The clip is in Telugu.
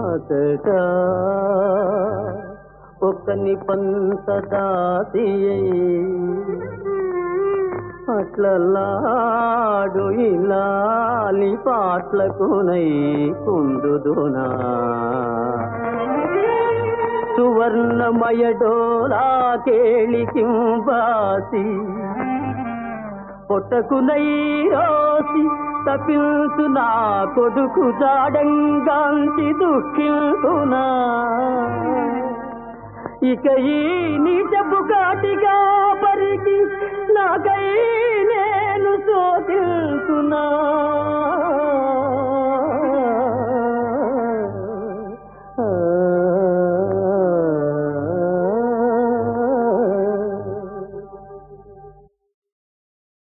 అతట ఒక్కని పంచదాసి అట్లలాడు ఇలాలి పాట్లకునై కుందుదునా సువర్ణమయ డోలా కేళికింబాసి పొట్టకునైరోసి తప్పించు నా కొడుకు జాడంగాంచి దుఃఖించునా ఇక ఈ నీచపు